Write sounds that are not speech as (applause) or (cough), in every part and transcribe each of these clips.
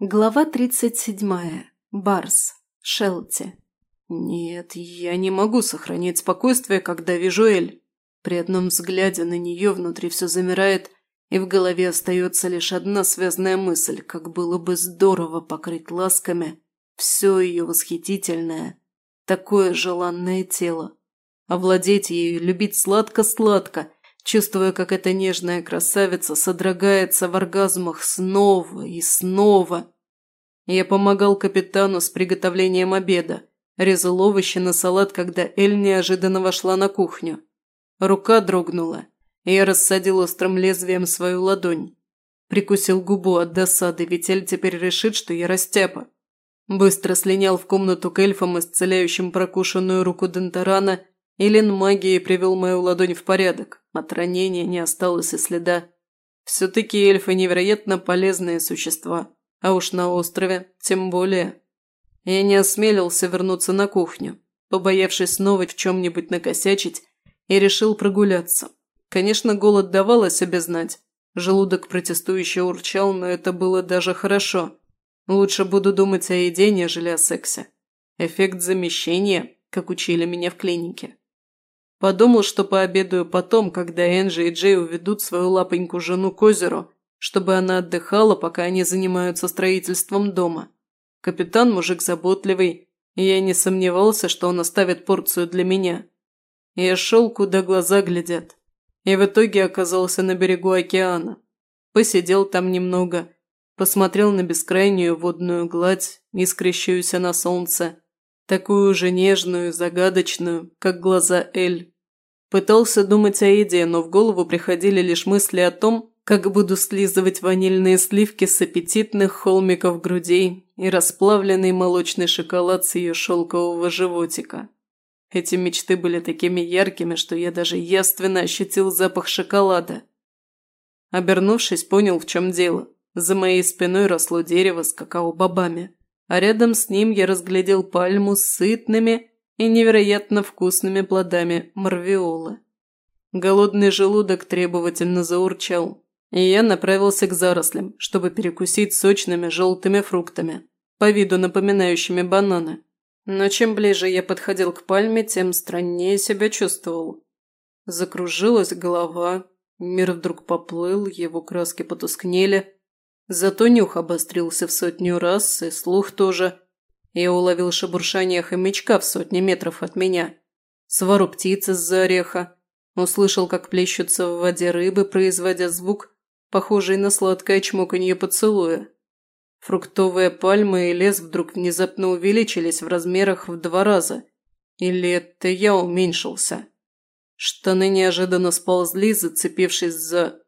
Глава 37. Барс. Шелти. «Нет, я не могу сохранить спокойствие, когда вижу Эль. При одном взгляде на нее внутри все замирает, и в голове остается лишь одна связная мысль, как было бы здорово покрыть ласками все ее восхитительное, такое желанное тело. Овладеть ею, любить сладко-сладко – чувствуя, как эта нежная красавица содрогается в оргазмах снова и снова. Я помогал капитану с приготовлением обеда, резал овощи на салат, когда Эль неожиданно вошла на кухню. Рука дрогнула, и я рассадил острым лезвием свою ладонь. Прикусил губу от досады, ведь Эль теперь решит, что я растяпа. Быстро слинял в комнату к эльфам, исцеляющим прокушенную руку Дентарана, Элен магией привел мою ладонь в порядок. От ранения не осталось и следа. Все-таки эльфы невероятно полезные существа. А уж на острове тем более. Я не осмелился вернуться на кухню, побоявшись снова в чем-нибудь накосячить, и решил прогуляться. Конечно, голод давал о себе знать. Желудок протестующе урчал, но это было даже хорошо. Лучше буду думать о еде, нежели о сексе. Эффект замещения, как учили меня в клинике. Подумал, что пообедаю потом, когда Энджи и Джей уведут свою лапоньку жену к озеру, чтобы она отдыхала, пока они занимаются строительством дома. Капитан – мужик заботливый, и я не сомневался, что он оставит порцию для меня. Я шел, куда глаза глядят, и в итоге оказался на берегу океана. Посидел там немного, посмотрел на бескрайнюю водную гладь, искрящуюся на солнце – такую же нежную, загадочную, как глаза Эль. Пытался думать о еде, но в голову приходили лишь мысли о том, как буду слизывать ванильные сливки с аппетитных холмиков грудей и расплавленный молочный шоколад с ее шелкового животика. Эти мечты были такими яркими, что я даже яственно ощутил запах шоколада. Обернувшись, понял, в чем дело. За моей спиной росло дерево с какао-бобами. а рядом с ним я разглядел пальму с сытными и невероятно вкусными плодами марвиолы. Голодный желудок требовательно заурчал, и я направился к зарослям, чтобы перекусить сочными желтыми фруктами, по виду напоминающими бананы. Но чем ближе я подходил к пальме, тем страннее себя чувствовал. Закружилась голова, мир вдруг поплыл, его краски потускнели – Зато нюх обострился в сотню раз, и слух тоже. Я уловил шебуршание хомячка в сотне метров от меня. Свару птиц из-за ореха. Услышал, как плещутся в воде рыбы, производя звук, похожий на сладкое чмоканье поцелуя. Фруктовые пальмы и лес вдруг внезапно увеличились в размерах в два раза. Или это я уменьшился? Штаны неожиданно сползли, зацепившись за...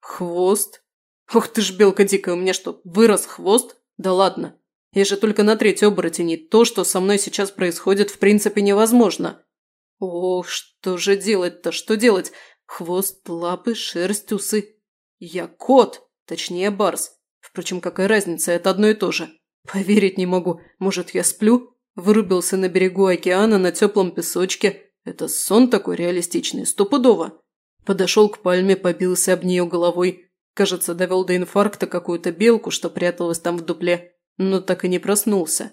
хвост? Ох ты ж белка дикая, у меня что, вырос хвост? Да ладно. Я же только на треть оборотеней. То, что со мной сейчас происходит, в принципе невозможно. Ох, что же делать-то, что делать? Хвост, лапы, шерсть, усы. Я кот, точнее барс. Впрочем, какая разница, это одно и то же. Поверить не могу. Может, я сплю? Вырубился на берегу океана на теплом песочке. Это сон такой реалистичный, стопудово. Подошел к пальме, побился об нее головой. Кажется, довел до инфаркта какую-то белку, что пряталась там в дупле, но так и не проснулся.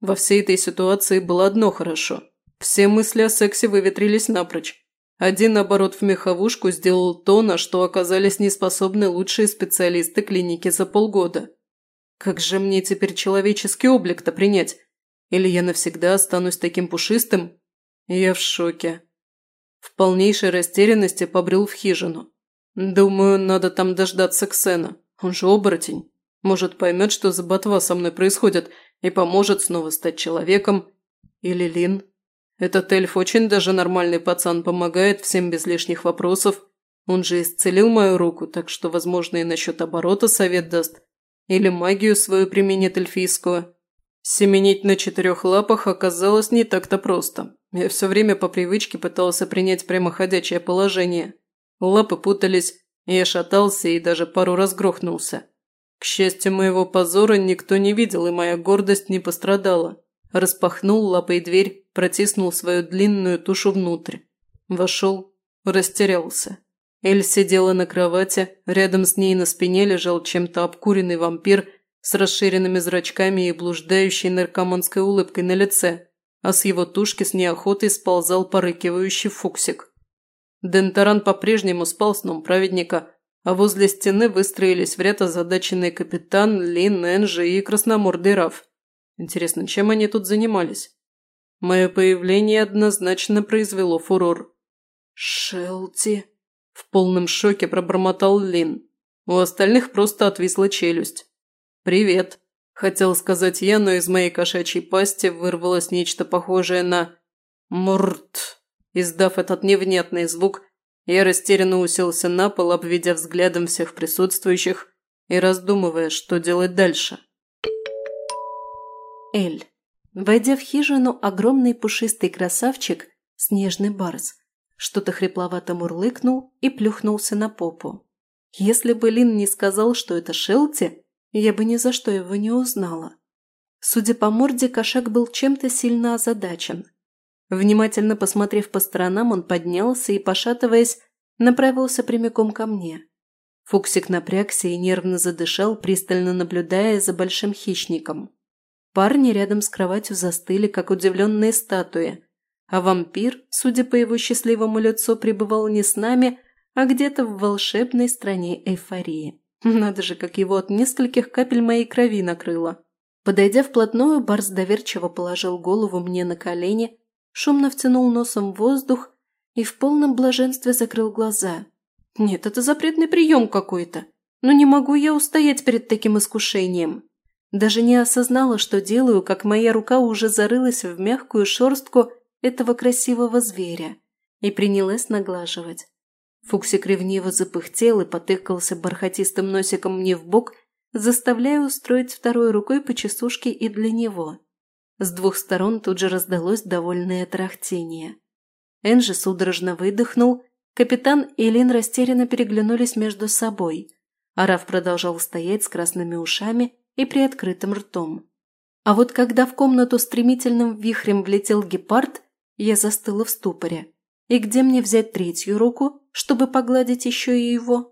Во всей этой ситуации было одно хорошо. Все мысли о сексе выветрились напрочь. Один наоборот, в меховушку сделал то, на что оказались неспособны лучшие специалисты клиники за полгода. Как же мне теперь человеческий облик-то принять? Или я навсегда останусь таким пушистым? Я в шоке. В полнейшей растерянности побрел в хижину. «Думаю, надо там дождаться Ксена. Он же оборотень. Может, поймет, что за ботва со мной происходит, и поможет снова стать человеком. Или Лин. Этот эльф очень даже нормальный пацан, помогает всем без лишних вопросов. Он же исцелил мою руку, так что, возможно, и насчет оборота совет даст. Или магию свою применит эльфийскую». Семенить на четырех лапах оказалось не так-то просто. Я все время по привычке пытался принять прямоходячее положение – Лапы путались, я шатался и даже пару раз грохнулся. К счастью, моего позора никто не видел, и моя гордость не пострадала. Распахнул лапой дверь, протиснул свою длинную тушу внутрь. Вошел, растерялся. Эль сидела на кровати, рядом с ней на спине лежал чем-то обкуренный вампир с расширенными зрачками и блуждающей наркоманской улыбкой на лице, а с его тушки с неохотой сползал порыкивающий фуксик. Дентаран по-прежнему спал сном праведника, а возле стены выстроились в ряд озадаченный капитан Лин, Энджи и красномордый Раф. Интересно, чем они тут занимались? Мое появление однозначно произвело фурор. «Шелти!» – в полном шоке пробормотал Лин. У остальных просто отвисла челюсть. «Привет!» – хотел сказать я, но из моей кошачьей пасти вырвалось нечто похожее на «Мурт!» Издав этот невнятный звук, я растерянно уселся на пол, обведя взглядом всех присутствующих и раздумывая, что делать дальше. Эль. Войдя в хижину, огромный пушистый красавчик, снежный барс, что-то хрипловато мурлыкнул и плюхнулся на попу. Если бы Лин не сказал, что это Шелти, я бы ни за что его не узнала. Судя по морде, кошак был чем-то сильно озадачен. Внимательно посмотрев по сторонам, он поднялся и, пошатываясь, направился прямиком ко мне. Фуксик напрягся и нервно задышал, пристально наблюдая за большим хищником. Парни рядом с кроватью застыли, как удивленные статуи, а вампир, судя по его счастливому лицу, пребывал не с нами, а где-то в волшебной стране эйфории. (laughs) Надо же, как его от нескольких капель моей крови накрыло. Подойдя вплотную, Барс доверчиво положил голову мне на колени – шумно втянул носом воздух и в полном блаженстве закрыл глаза. Нет, это запретный прием какой-то. Но не могу я устоять перед таким искушением. Даже не осознала, что делаю, как моя рука уже зарылась в мягкую шерстку этого красивого зверя и принялась наглаживать. Фуксик ревниво запыхтел и потыкался бархатистым носиком мне в бок, заставляя устроить второй рукой по часушке и для него. С двух сторон тут же раздалось довольное трахтение. Энджи судорожно выдохнул, капитан и Лин растерянно переглянулись между собой. Араф продолжал стоять с красными ушами и приоткрытым ртом. А вот когда в комнату стремительным вихрем влетел гепард, я застыла в ступоре. И где мне взять третью руку, чтобы погладить еще и его?